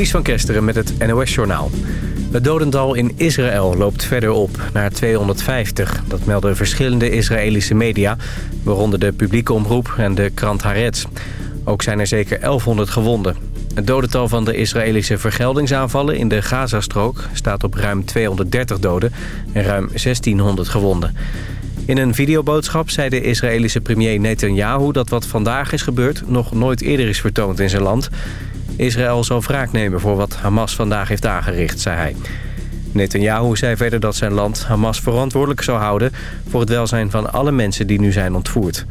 Ties van Kesteren met het NOS-journaal. Het dodental in Israël loopt verder op, naar 250. Dat melden verschillende Israëlische media, waaronder de publieke omroep en de krant Haaretz. Ook zijn er zeker 1100 gewonden. Het dodental van de Israëlische vergeldingsaanvallen in de Gazastrook... staat op ruim 230 doden en ruim 1600 gewonden. In een videoboodschap zei de Israëlische premier Netanyahu... dat wat vandaag is gebeurd nog nooit eerder is vertoond in zijn land. Israël zal wraak nemen voor wat Hamas vandaag heeft aangericht, zei hij. Netanyahu zei verder dat zijn land Hamas verantwoordelijk zou houden... voor het welzijn van alle mensen die nu zijn ontvoerd.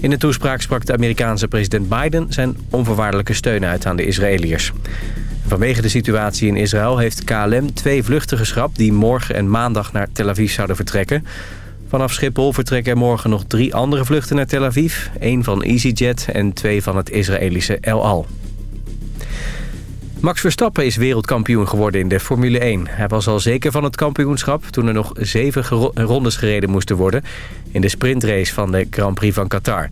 In de toespraak sprak de Amerikaanse president Biden zijn onvoorwaardelijke steun uit aan de Israëliërs. Vanwege de situatie in Israël heeft KLM twee vluchten geschrapt... die morgen en maandag naar Tel Aviv zouden vertrekken. Vanaf Schiphol vertrekken er morgen nog drie andere vluchten naar Tel Aviv. één van EasyJet en twee van het Israëlische El Al. Max Verstappen is wereldkampioen geworden in de Formule 1. Hij was al zeker van het kampioenschap toen er nog zeven rondes gereden moesten worden... in de sprintrace van de Grand Prix van Qatar.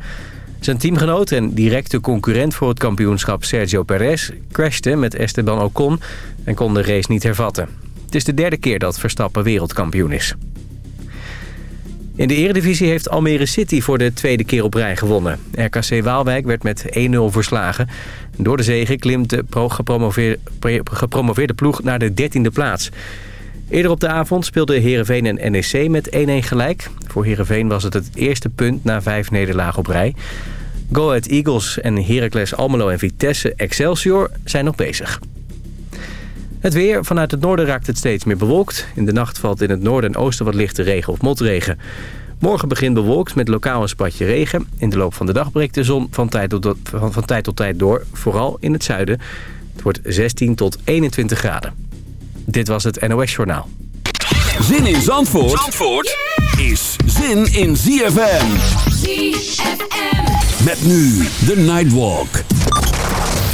Zijn teamgenoot en directe concurrent voor het kampioenschap Sergio Perez... crashte met Esteban Ocon en kon de race niet hervatten. Het is de derde keer dat Verstappen wereldkampioen is. In de eredivisie heeft Almere City voor de tweede keer op rij gewonnen. RKC Waalwijk werd met 1-0 verslagen. Door de zege klimt de gepromoveerde, ploeg naar de 13e plaats. Eerder op de avond speelden Heerenveen en NEC met 1-1 gelijk. Voor Heerenveen was het het eerste punt na vijf nederlagen op rij. Go Ahead Eagles en Heracles Almelo en Vitesse Excelsior zijn nog bezig. Het weer. Vanuit het noorden raakt het steeds meer bewolkt. In de nacht valt in het noorden en oosten wat lichte regen of motregen. Morgen begint bewolkt met lokaal een spatje regen. In de loop van de dag breekt de zon van tijd tot, van, van tijd, tot tijd door. Vooral in het zuiden. Het wordt 16 tot 21 graden. Dit was het NOS Journaal. Zin in Zandvoort, Zandvoort is zin in ZFM. ZFM. Met nu de Nightwalk.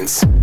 Dance.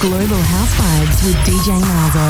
Global House Vibes with DJ Malvo.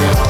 Yeah.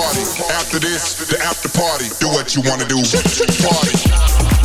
After this, the after party. Do what you wanna do. Party.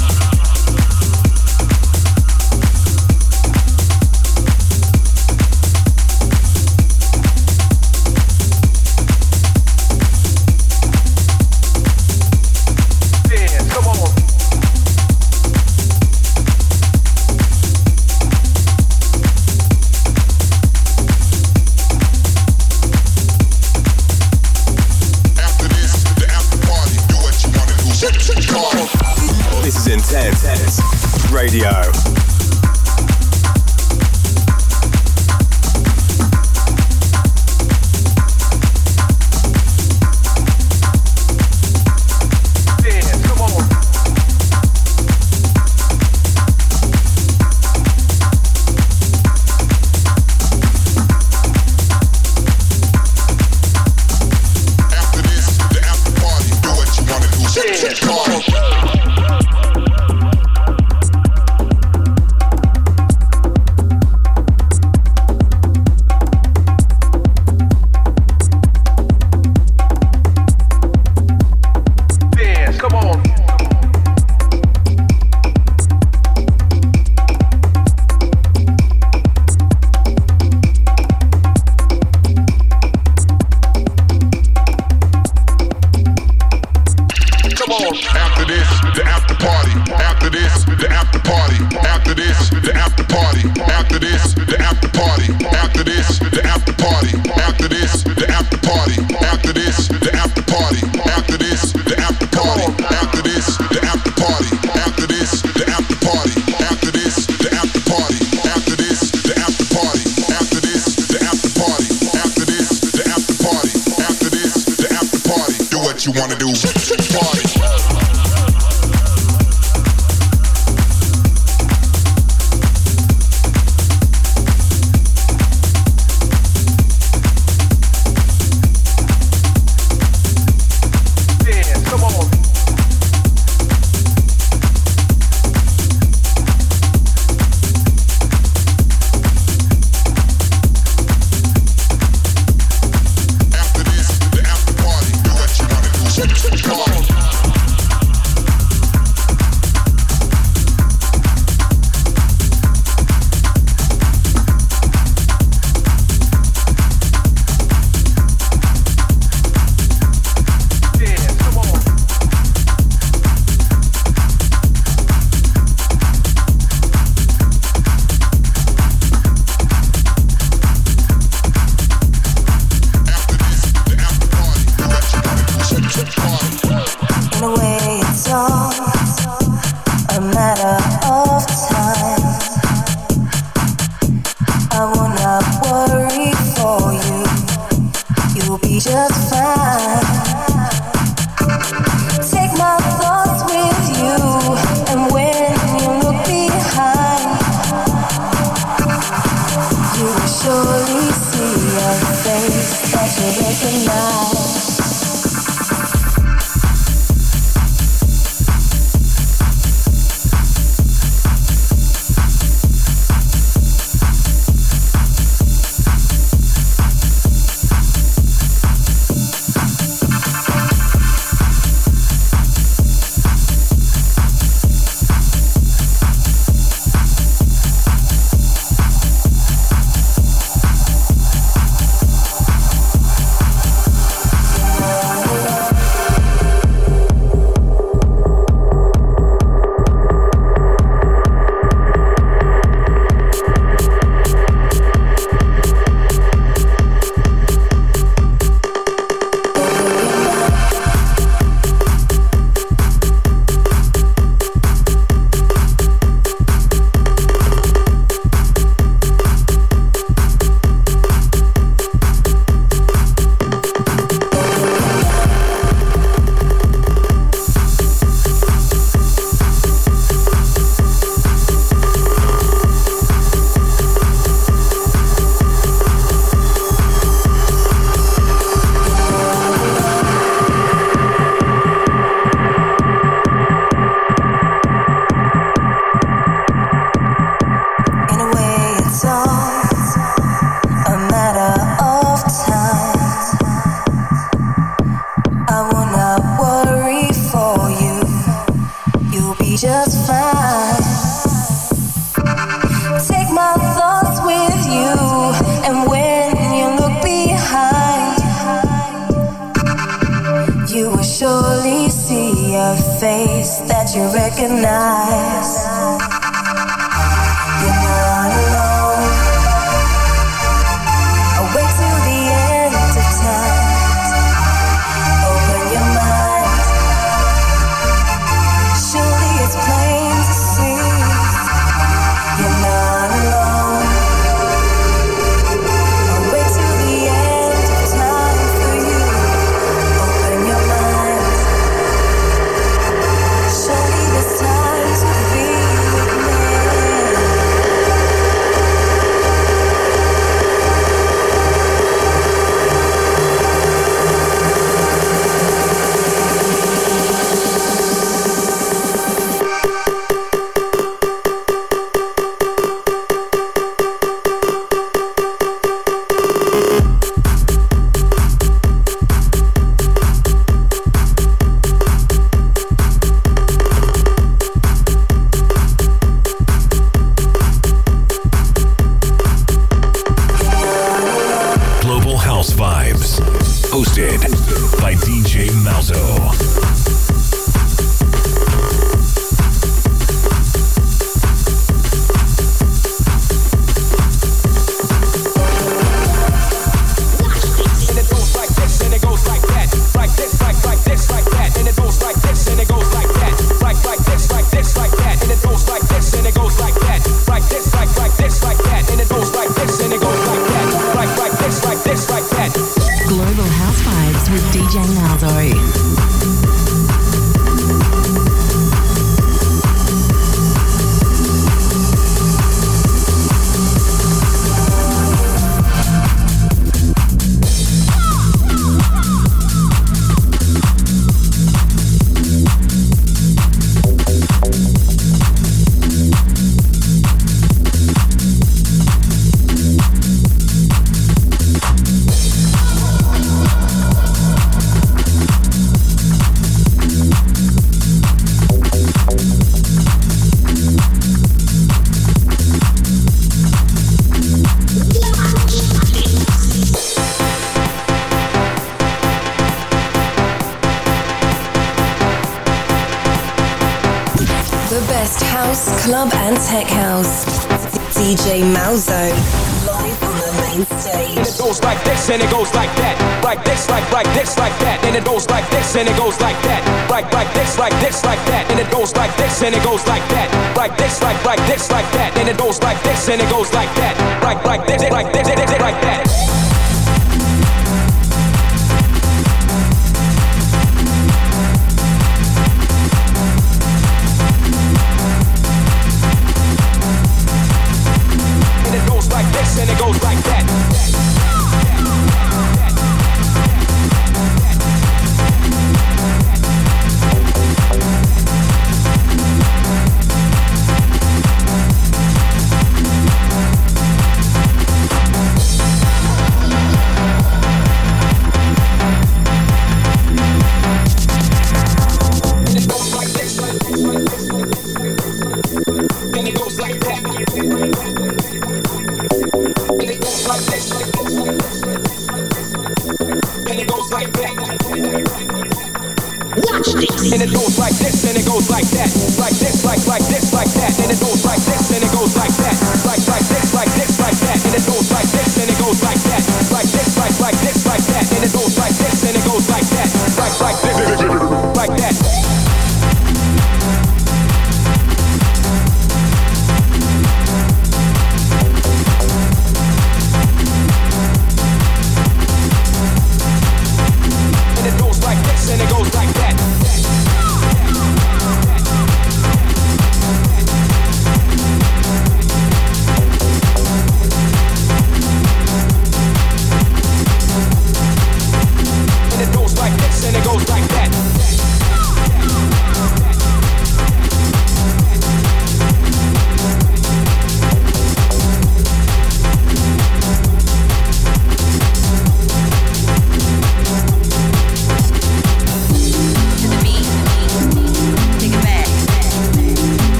goes like that, like this, like like this, like that, and it goes like this, and it goes like that, like like this, like this, like that, and it goes like this, and it goes like that, like this, like like this, like that, and it goes like this, and it goes like that, like like this, like this, like that.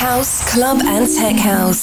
House, club and tech house.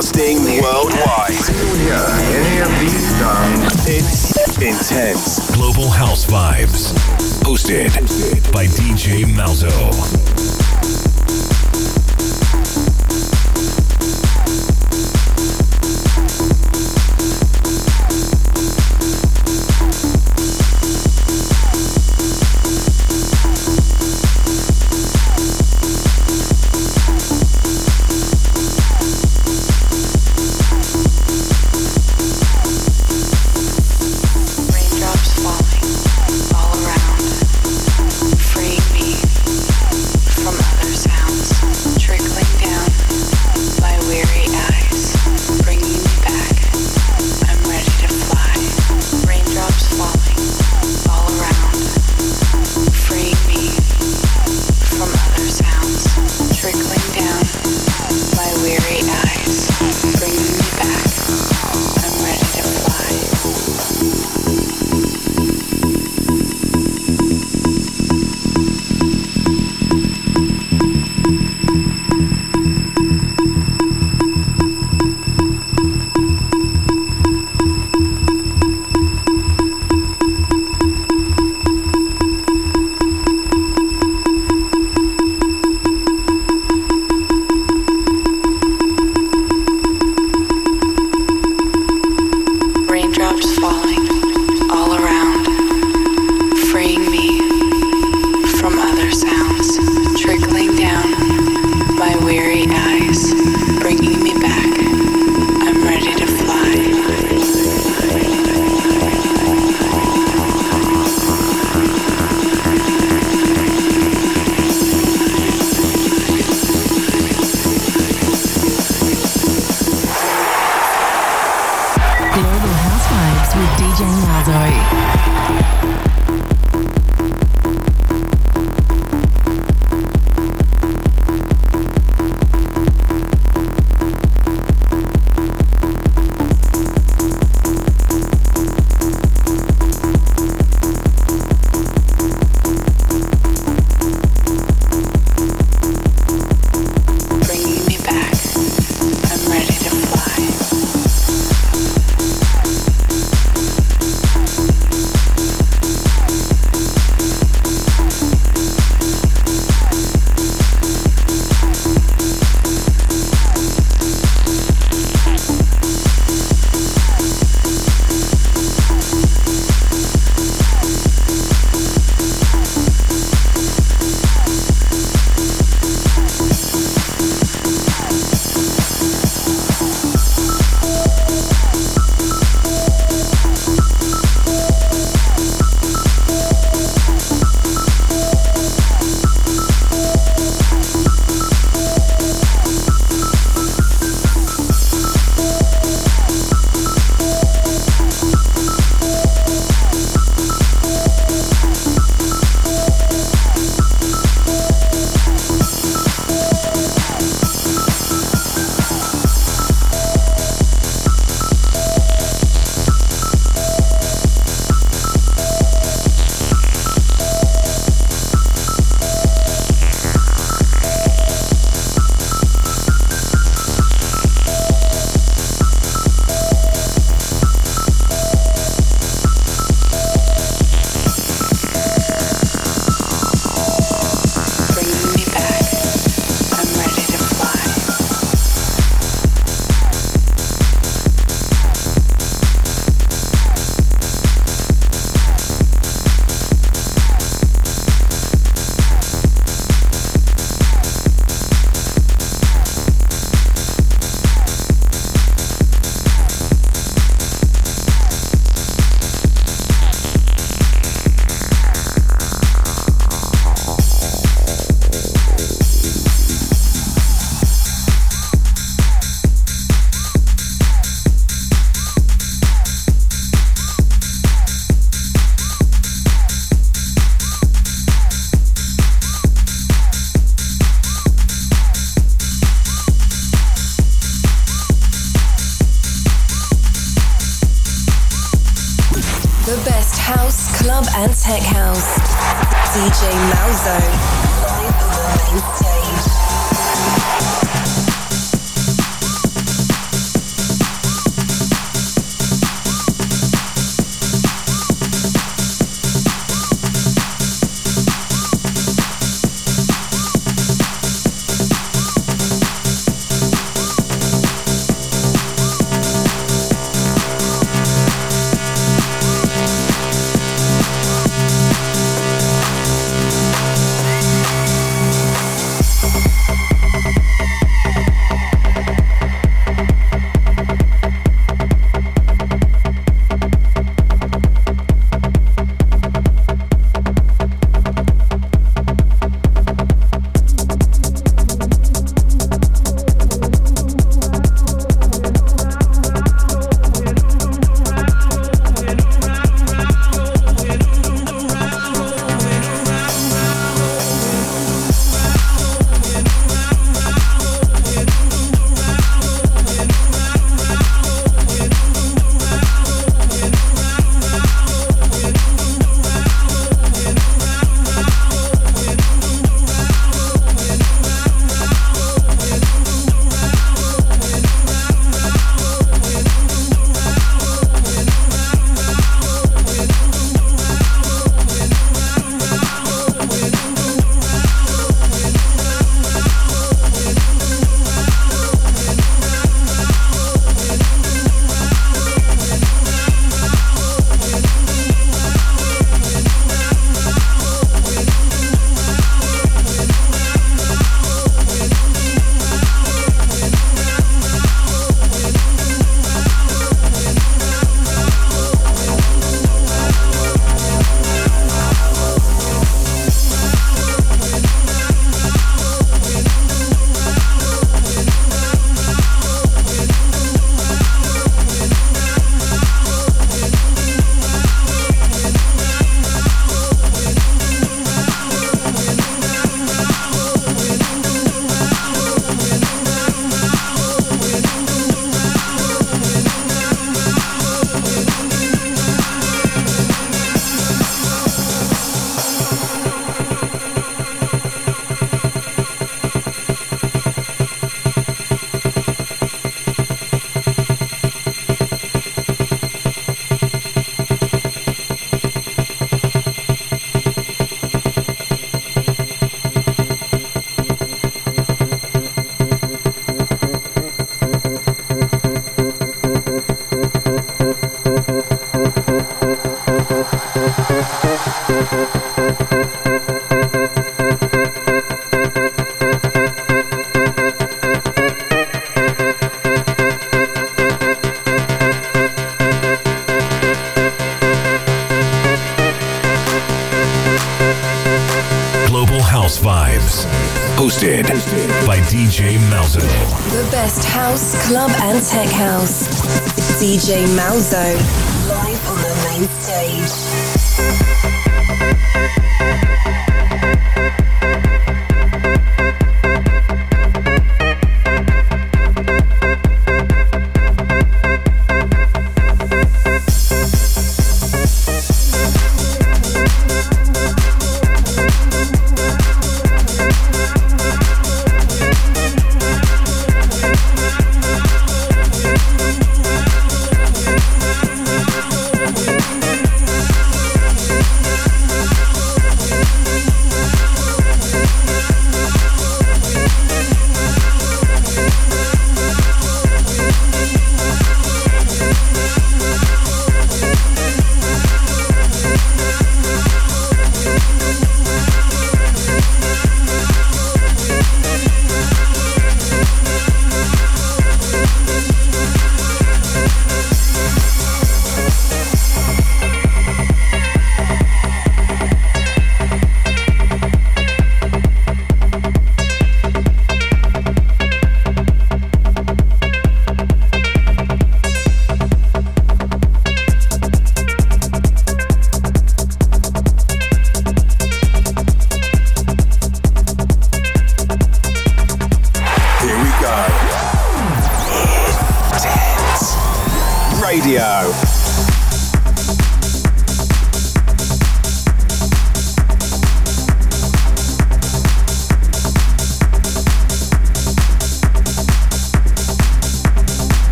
broadcasting worldwide. It's intense. Global House Vibes. Hosted by DJ Malzo.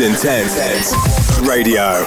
Intense Radio.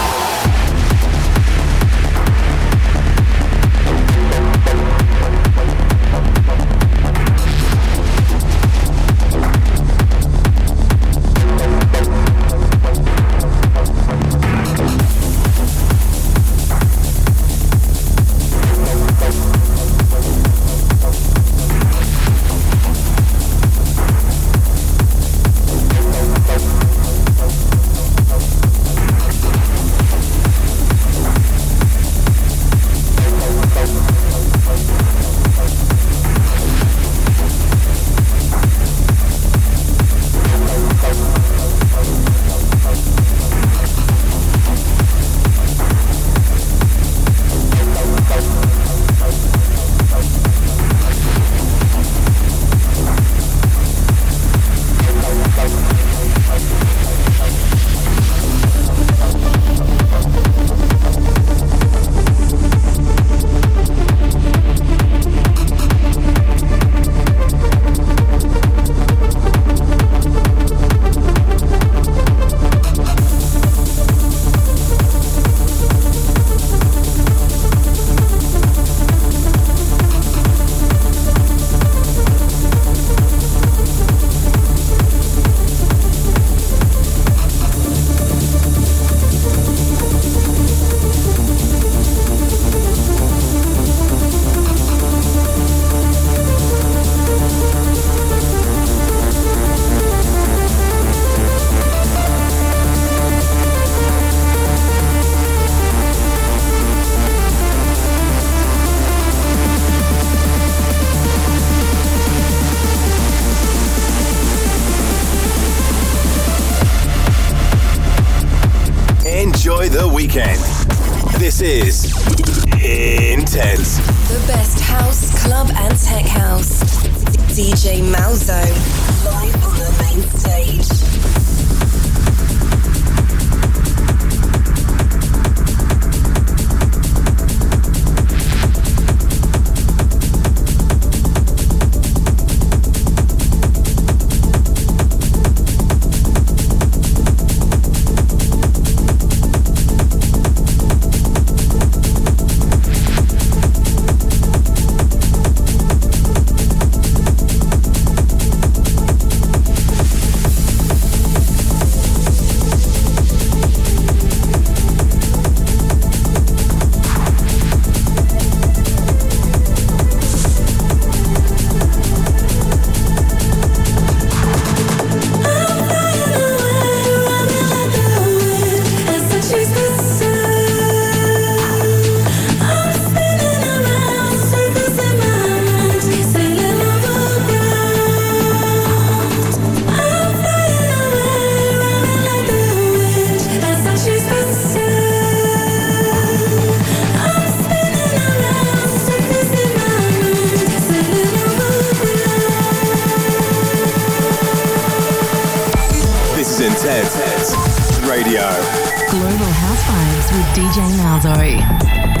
Intense Radio. Global House Vibes with DJ Malzo.